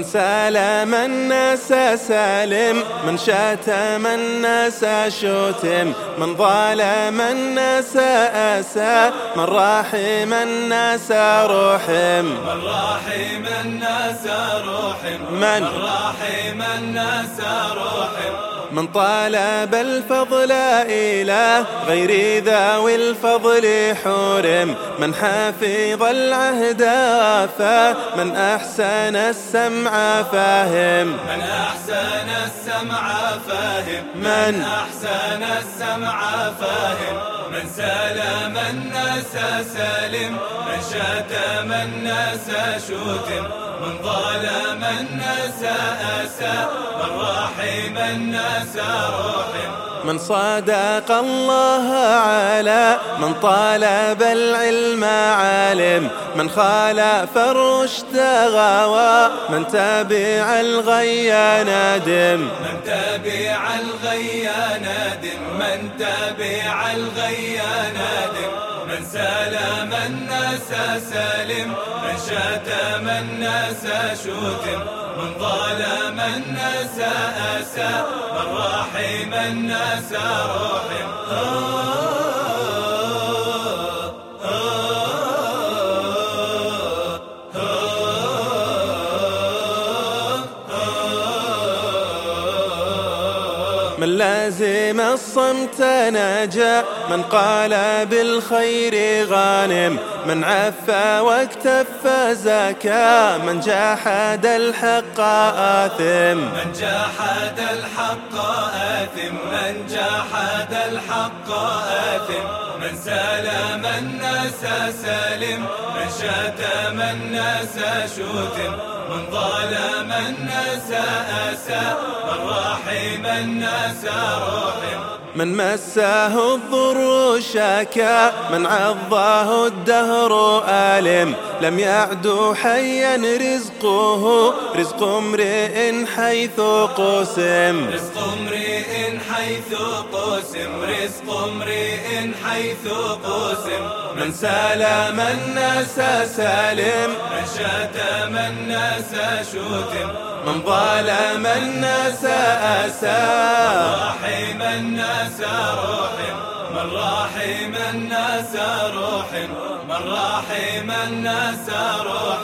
سالم الناس سالم من شاتم الناس شتم من ظالم الناس أسى من راحم الناس رحم من راحم الناس رحم من راحم الناس رحم من طالب الفضل إلى غير ذوي الفضل حرم. من حفظ العهد وافى من أحسن السمع فاهم. من أحسن السمع فاهم. من؟ أحسن السمع فاهم. من سلم الناس سالم من شتم الناس شتم. من ظلم الناس أسى من رحم الناس رحم. من صادق الله على من طالب العلم عالم. من خالف الرشد غوى من تبع الغي نادم. من تبع الغي نادم من تبع الغي نادم. من سلم الناس سالم من شتم الناس شتم من ظلم الناس أسى من رحم الناس رحم من لازم الصمت نجا من قال بالخير غانم من عفى واكتف زكا من جاحد الحق آثم. من جاحد الحق آثم من جاحد الحق آثم. من سلم الناس سالم من شتم الناس شتم. من ظلم الناس أسى من رحم الناس رحم. من مساه الضر شاكا من عضاه الدهر آلم. لم يعد حيا رزقه رزق امرئ حيث قسم. رزق امرئ حيث قسم رزق امرئ حيث قسم. من سالم الناس سالم من شتم الناس شتم. من ظلم الناس أسى رحم الناس رحم من رحم الناس رحم من رحم الناس رحم